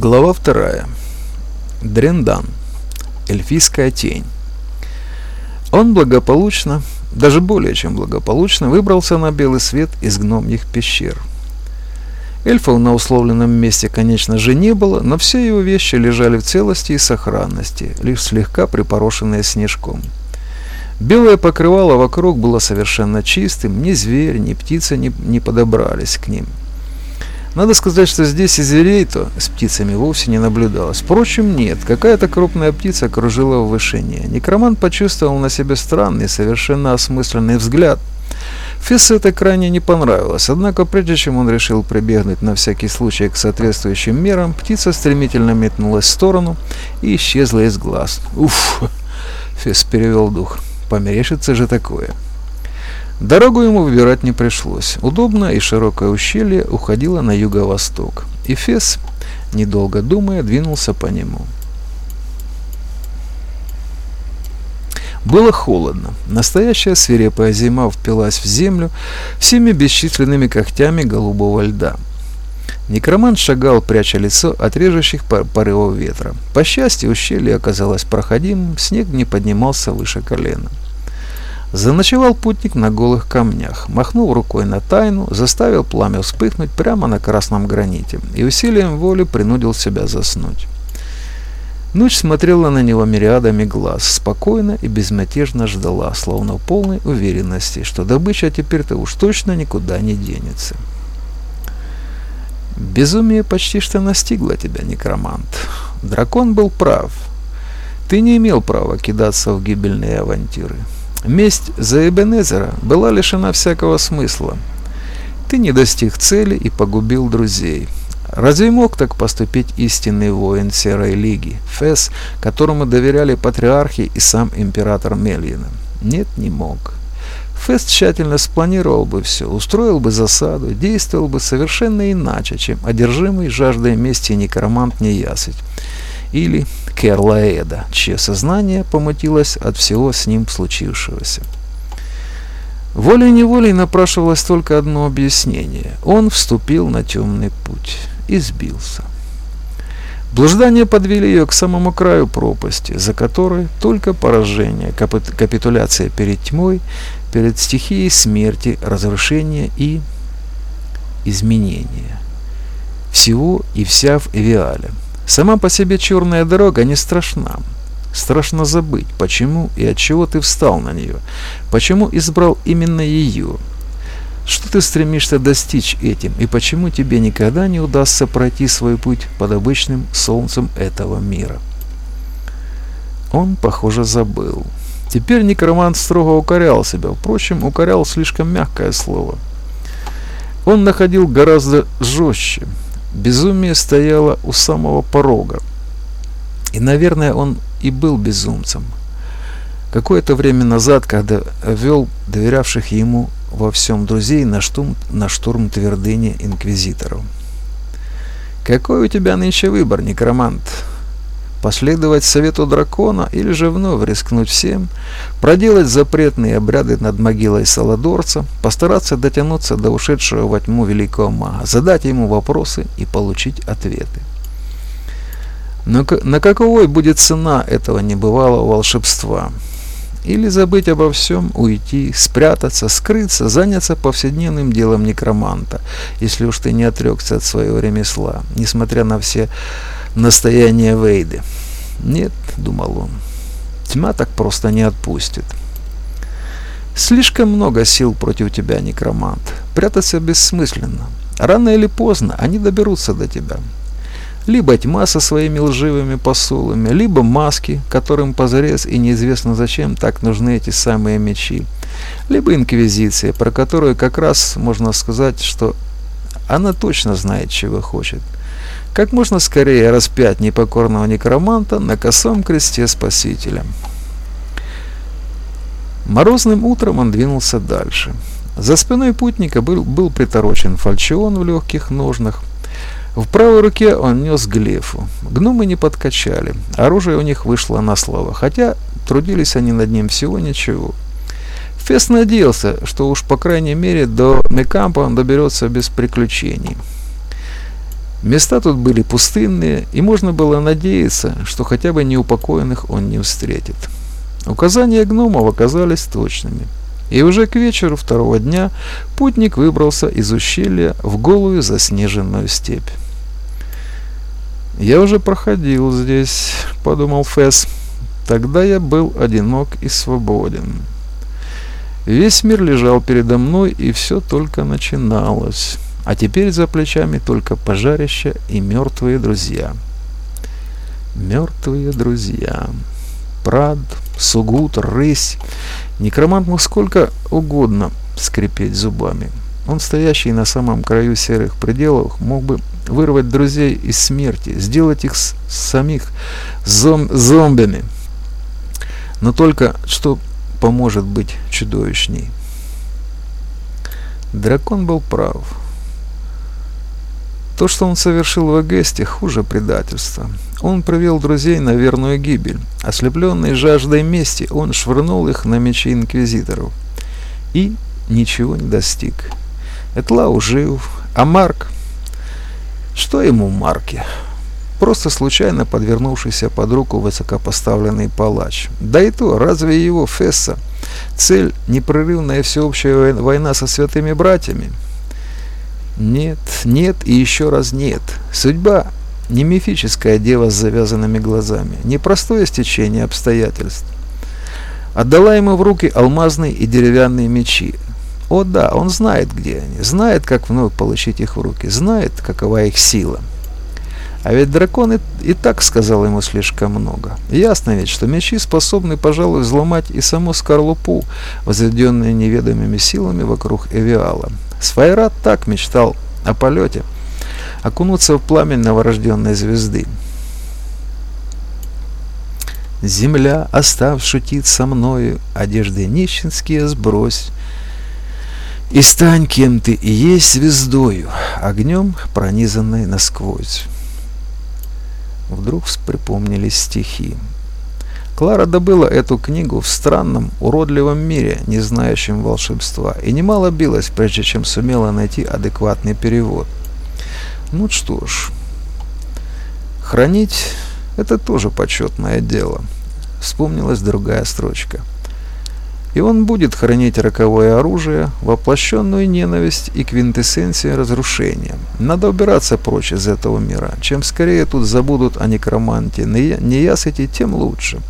Глава вторая. Дрендан. Эльфийская тень. Он благополучно, даже более чем благополучно, выбрался на белый свет из гномьих пещер. Эльфов на условленном месте, конечно же, не было, но все его вещи лежали в целости и сохранности, лишь слегка припорошенные снежком. Белое покрывало вокруг было совершенно чистым, ни зверь, ни птица не, не подобрались к ним – надо сказать, что здесь и зверей-то с птицами вовсе не наблюдалось. Впрочем, нет, какая-то крупная птица кружила в вышине. Некромант почувствовал на себе странный, совершенно осмысленный взгляд. Фессу это крайне не понравилось, однако прежде чем он решил прибегнуть на всякий случай к соответствующим мерам, птица стремительно метнулась в сторону и исчезла из глаз. «Уф!» — Фесс перевел дух. «Померещится же такое!» Дорогу ему выбирать не пришлось. Удобное и широкое ущелье уходило на юго-восток. И Фес, недолго думая, двинулся по нему. Было холодно. Настоящая свирепая зима впилась в землю всеми бесчисленными когтями голубого льда. Некромант шагал, пряча лицо от режущих порывов ветра. По счастью, ущелье оказалось проходимым, снег не поднимался выше колена. Заночевал путник на голых камнях, махнул рукой на тайну, заставил пламя вспыхнуть прямо на красном граните и усилием воли принудил себя заснуть. Ночь смотрела на него мириадами глаз, спокойно и безмятежно ждала, словно в полной уверенности, что добыча теперь-то уж точно никуда не денется. Безумие почти что настигло тебя, некромант. Дракон был прав. Ты не имел права кидаться в гибельные авантюры. Месть за Эбенезера была лишена всякого смысла. Ты не достиг цели и погубил друзей. Разве мог так поступить истинный воин Серой Лиги, Фес, которому доверяли патриархи и сам император Мельина? Нет, не мог. Фес тщательно спланировал бы все, устроил бы засаду, действовал бы совершенно иначе, чем одержимый жаждой мести некромант Неясыть или Керлаэда, чье сознание помутилось от всего с ним случившегося. Волей-неволей напрашивалось только одно объяснение. Он вступил на темный путь и сбился. Блуждания подвели ее к самому краю пропасти, за которой только поражение, капитуляция перед тьмой, перед стихией смерти, разрушения и изменения. Всего и вся в Эвиале. Сама по себе черная дорога не страшна. Страшно забыть, почему и от чего ты встал на нее, почему избрал именно ее. Что ты стремишься достичь этим, и почему тебе никогда не удастся пройти свой путь под обычным солнцем этого мира. Он, похоже, забыл. Теперь некромант строго укорял себя, впрочем, укорял слишком мягкое слово. Он находил гораздо жестче, Безумие стояло у самого порога. И, наверное, он и был безумцем. Какое-то время назад, когда вел доверявших ему во всем друзей на штурм, на штурм твердыни инквизиторов. «Какой у тебя нынче выбор, некромант?» Последовать совету дракона или же вновь рискнуть всем, проделать запретные обряды над могилой Саладорца, постараться дотянуться до ушедшего во тьму великого мага, задать ему вопросы и получить ответы. Но на каковой будет цена этого небывалого волшебства? Или забыть обо всем, уйти, спрятаться, скрыться, заняться повседневным делом некроманта, если уж ты не отрекся от своего ремесла, несмотря на все настояния Вейды. Нет, думал он, тьма так просто не отпустит. Слишком много сил против тебя, некромант. Прятаться бессмысленно. Рано или поздно они доберутся до тебя. Либо тьма со своими лживыми посулами, либо маски, которым позарез и неизвестно зачем так нужны эти самые мечи, либо инквизиция, про которую как раз можно сказать, что она точно знает, чего хочет. Как можно скорее распять непокорного некроманта на косом кресте Спасителя. Морозным утром он двинулся дальше. За спиной путника был, был приторочен фальчион в легких ножнах, в правой руке он нес глефу. Гномы не подкачали. Оружие у них вышло на слово, хотя трудились они над ним всего ничего. Фест надеялся, что уж по крайней мере до Мекампа он доберется без приключений. Места тут были пустынные, и можно было надеяться, что хотя бы неупокоенных он не встретит. Указания гномов оказались точными. И уже к вечеру второго дня путник выбрался из ущелья в голую заснеженную степь. «Я уже проходил здесь», — подумал Фэс. «Тогда я был одинок и свободен». Весь мир лежал передо мной, и все только начиналось. А теперь за плечами только пожарище и мертвые друзья. Мертвые друзья. Прад, Сугут, Рысь. Некромант мог сколько угодно скрипеть зубами. Он, стоящий на самом краю серых пределов, мог бы вырвать друзей из смерти, сделать их самих зом зомбами. Но только что поможет быть чудовищней. Дракон был прав. То, что он совершил в Агесте, хуже предательства. Он привел друзей на верную гибель. Ослепленный жаждой мести, он швырнул их на мечи инквизиторов. И ничего не достиг. Этлау жив, а Марк... Что ему Марки? Просто случайно подвернувшийся под руку высокопоставленный палач. Да и то, разве его Фесса цель непрерывная всеобщая война со святыми братьями? Нет, нет и еще раз нет. Судьба не мифическая дева с завязанными глазами, не простое стечение обстоятельств. Отдала ему в руки алмазные и деревянные мечи. О да, он знает, где они, знает, как вновь получить их в руки, знает, какова их сила. А ведь дракон и, и так сказал ему слишком много. Ясно ведь, что мечи способны, пожалуй, взломать и саму скорлупу, возведенную неведомыми силами вокруг Эвиала. Сфайрат так мечтал о полете, окунуться в пламя новорожденной звезды. Земля, остав шутит со мною, одежды нищенские сбрось, и стань кем ты и есть звездою, огнем пронизанной насквозь. Вдруг припомнились стихи. Клара добыла эту книгу в странном, уродливом мире, не знающем волшебства, и немало билась, прежде чем сумела найти адекватный перевод. Ну что ж, хранить – это тоже почетное дело. Вспомнилась другая строчка. И он будет хранить роковое оружие, воплощенную ненависть и квинтэссенцию разрушения. Надо убираться прочь из этого мира. Чем скорее тут забудут о некроманте, не ясыте, тем лучше.